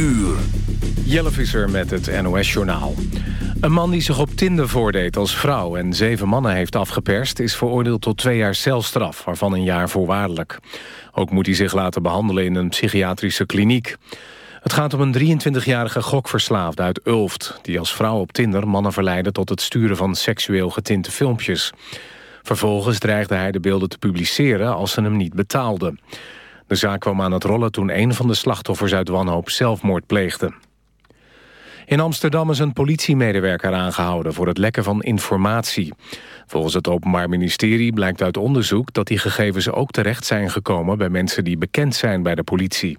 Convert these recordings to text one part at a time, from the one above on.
uur. Jelle Visser met het NOS-journaal. Een man die zich op Tinder voordeed als vrouw en zeven mannen heeft afgeperst... is veroordeeld tot twee jaar celstraf, waarvan een jaar voorwaardelijk. Ook moet hij zich laten behandelen in een psychiatrische kliniek. Het gaat om een 23-jarige gokverslaafde uit Ulft... die als vrouw op Tinder mannen verleidde tot het sturen van seksueel getinte filmpjes. Vervolgens dreigde hij de beelden te publiceren als ze hem niet betaalden. De zaak kwam aan het rollen toen een van de slachtoffers uit wanhoop zelfmoord pleegde. In Amsterdam is een politiemedewerker aangehouden voor het lekken van informatie. Volgens het Openbaar Ministerie blijkt uit onderzoek dat die gegevens ook terecht zijn gekomen bij mensen die bekend zijn bij de politie.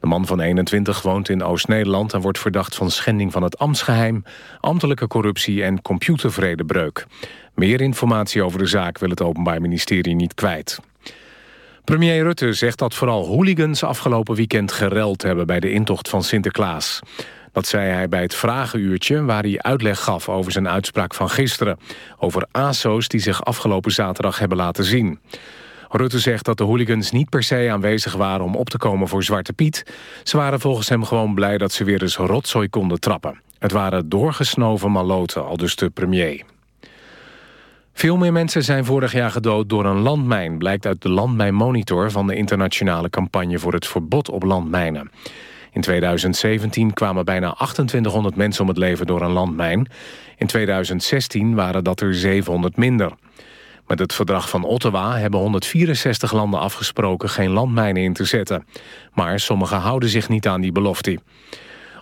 De man van 21 woont in Oost-Nederland en wordt verdacht van schending van het ambtsgeheim, ambtelijke corruptie en computervredebreuk. Meer informatie over de zaak wil het Openbaar Ministerie niet kwijt. Premier Rutte zegt dat vooral hooligans afgelopen weekend gereld hebben bij de intocht van Sinterklaas. Dat zei hij bij het vragenuurtje waar hij uitleg gaf over zijn uitspraak van gisteren. Over ASO's die zich afgelopen zaterdag hebben laten zien. Rutte zegt dat de hooligans niet per se aanwezig waren om op te komen voor Zwarte Piet. Ze waren volgens hem gewoon blij dat ze weer eens rotzooi konden trappen. Het waren doorgesnoven maloten, al dus de premier. Veel meer mensen zijn vorig jaar gedood door een landmijn... blijkt uit de landmijnmonitor van de internationale campagne... voor het verbod op landmijnen. In 2017 kwamen bijna 2800 mensen om het leven door een landmijn. In 2016 waren dat er 700 minder. Met het verdrag van Ottawa hebben 164 landen afgesproken... geen landmijnen in te zetten. Maar sommigen houden zich niet aan die belofte.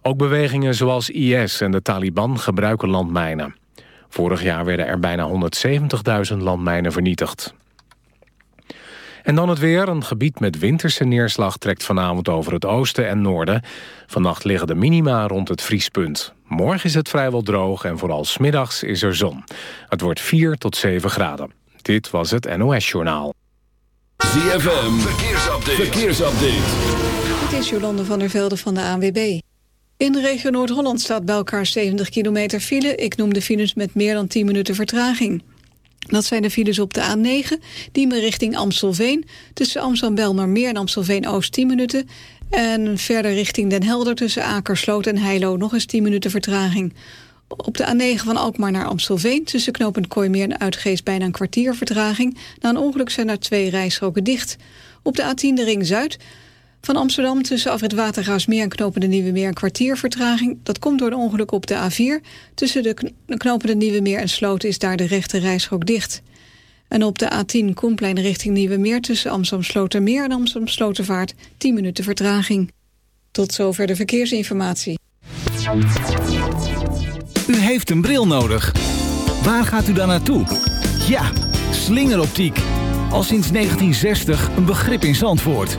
Ook bewegingen zoals IS en de Taliban gebruiken landmijnen. Vorig jaar werden er bijna 170.000 landmijnen vernietigd. En dan het weer. Een gebied met winterse neerslag trekt vanavond over het oosten en noorden. Vannacht liggen de minima rond het vriespunt. Morgen is het vrijwel droog en vooral smiddags is er zon. Het wordt 4 tot 7 graden. Dit was het NOS Journaal. ZFM, verkeersupdate. verkeersupdate. Dit is Jolande van der Velde van de ANWB. In de regio Noord-Holland staat bij elkaar 70 kilometer file. Ik noem de files met meer dan 10 minuten vertraging. Dat zijn de files op de A9, die me richting Amstelveen... tussen Amsterdam-Belmermeer en Amstelveen-Oost 10 minuten... en verder richting Den Helder tussen Akersloot en Heilo nog eens 10 minuten vertraging. Op de A9 van Alkmaar naar Amstelveen... tussen knooppunt Kooimeer en Uitgeest bijna een kwartier vertraging. Na een ongeluk zijn er twee rijstroken dicht. Op de A10 de Ring Zuid van Amsterdam tussen afrit Watergaasmeer en knopende Nieuwe Meer een kwartier vertraging. Dat komt door een ongeluk op de A4. Tussen de knopende Nieuwe Meer en Sloten is daar de rechte rijstrook dicht. En op de A10 Koenplein richting Nieuwe Meer tussen Amsterdam Slotermeer en Amsterdam Slotervaart 10 minuten vertraging. Tot zover de verkeersinformatie. U heeft een bril nodig. Waar gaat u dan naartoe? Ja, slingeroptiek. Al sinds 1960 een begrip in Zandvoort.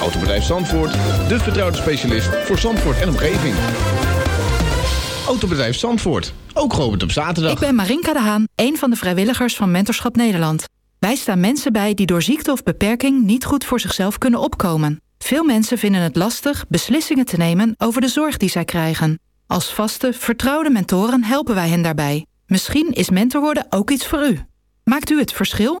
Autobedrijf Zandvoort, de vertrouwde specialist voor Zandvoort en omgeving. Autobedrijf Zandvoort, ook geopend op zaterdag. Ik ben Marinka de Haan, een van de vrijwilligers van Mentorschap Nederland. Wij staan mensen bij die door ziekte of beperking niet goed voor zichzelf kunnen opkomen. Veel mensen vinden het lastig beslissingen te nemen over de zorg die zij krijgen. Als vaste, vertrouwde mentoren helpen wij hen daarbij. Misschien is mentor worden ook iets voor u. Maakt u het verschil?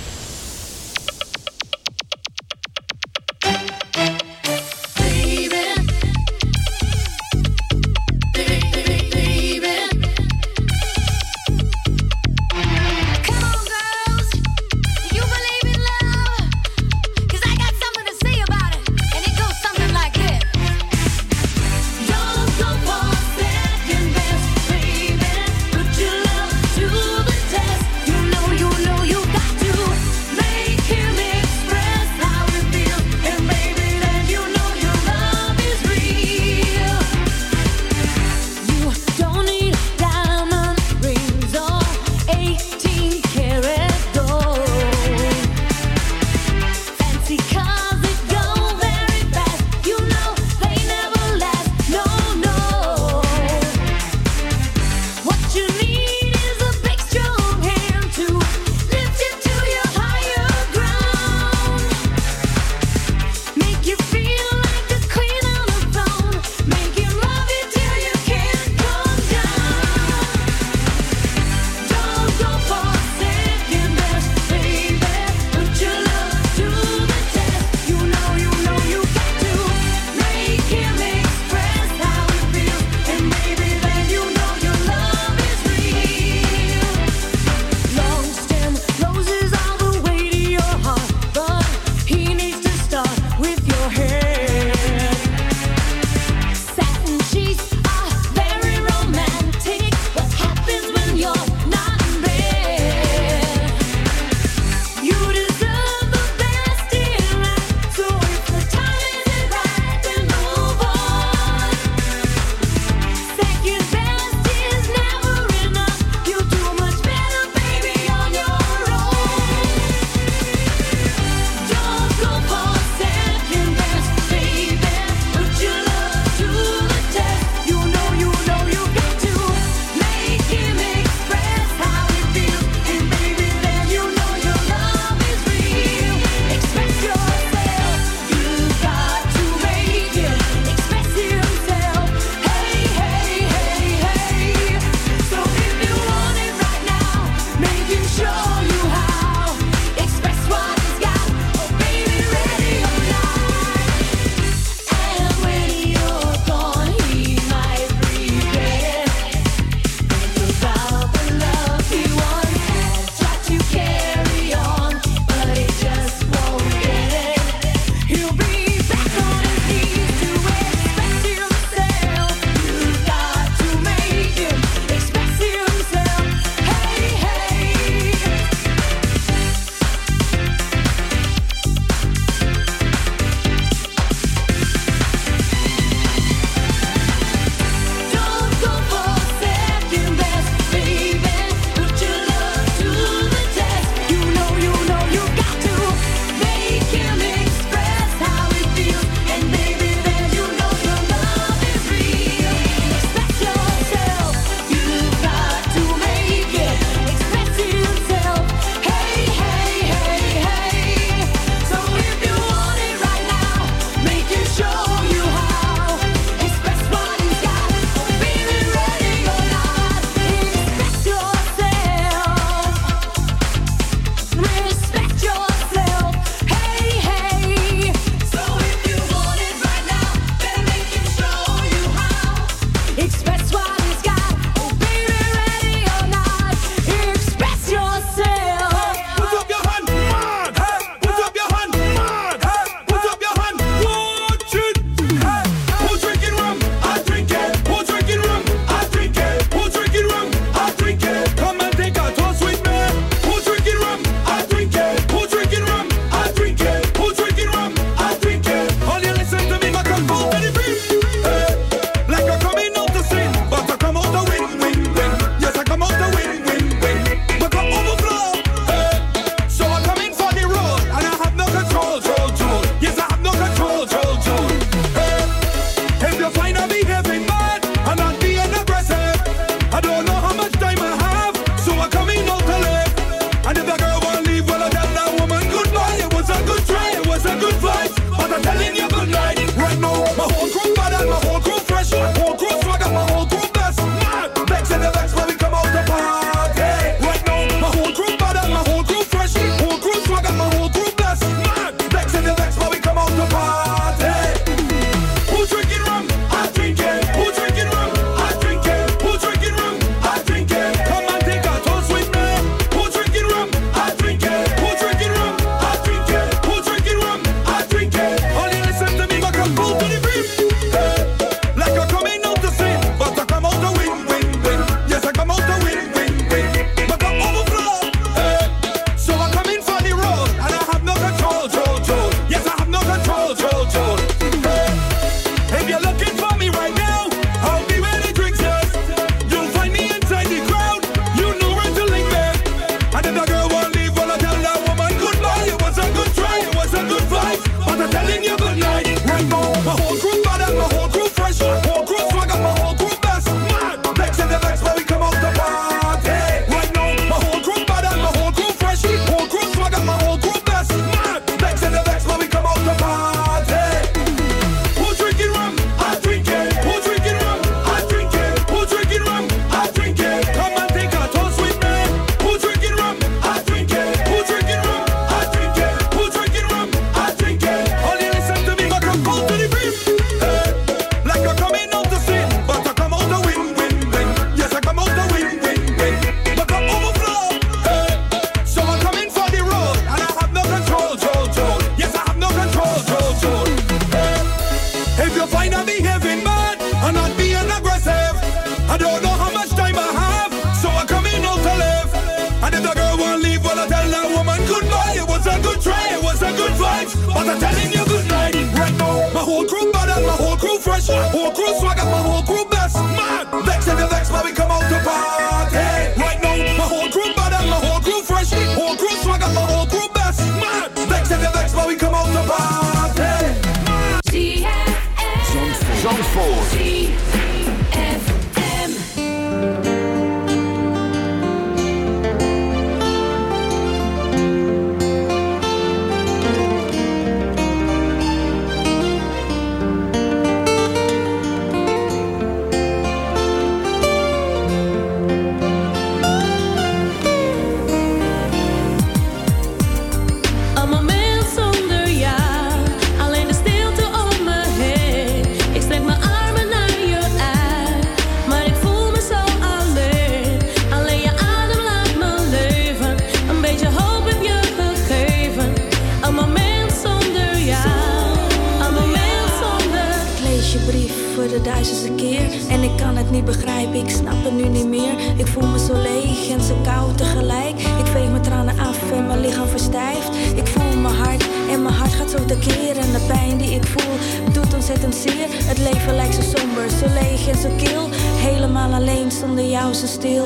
alleen zonder jou zo stil.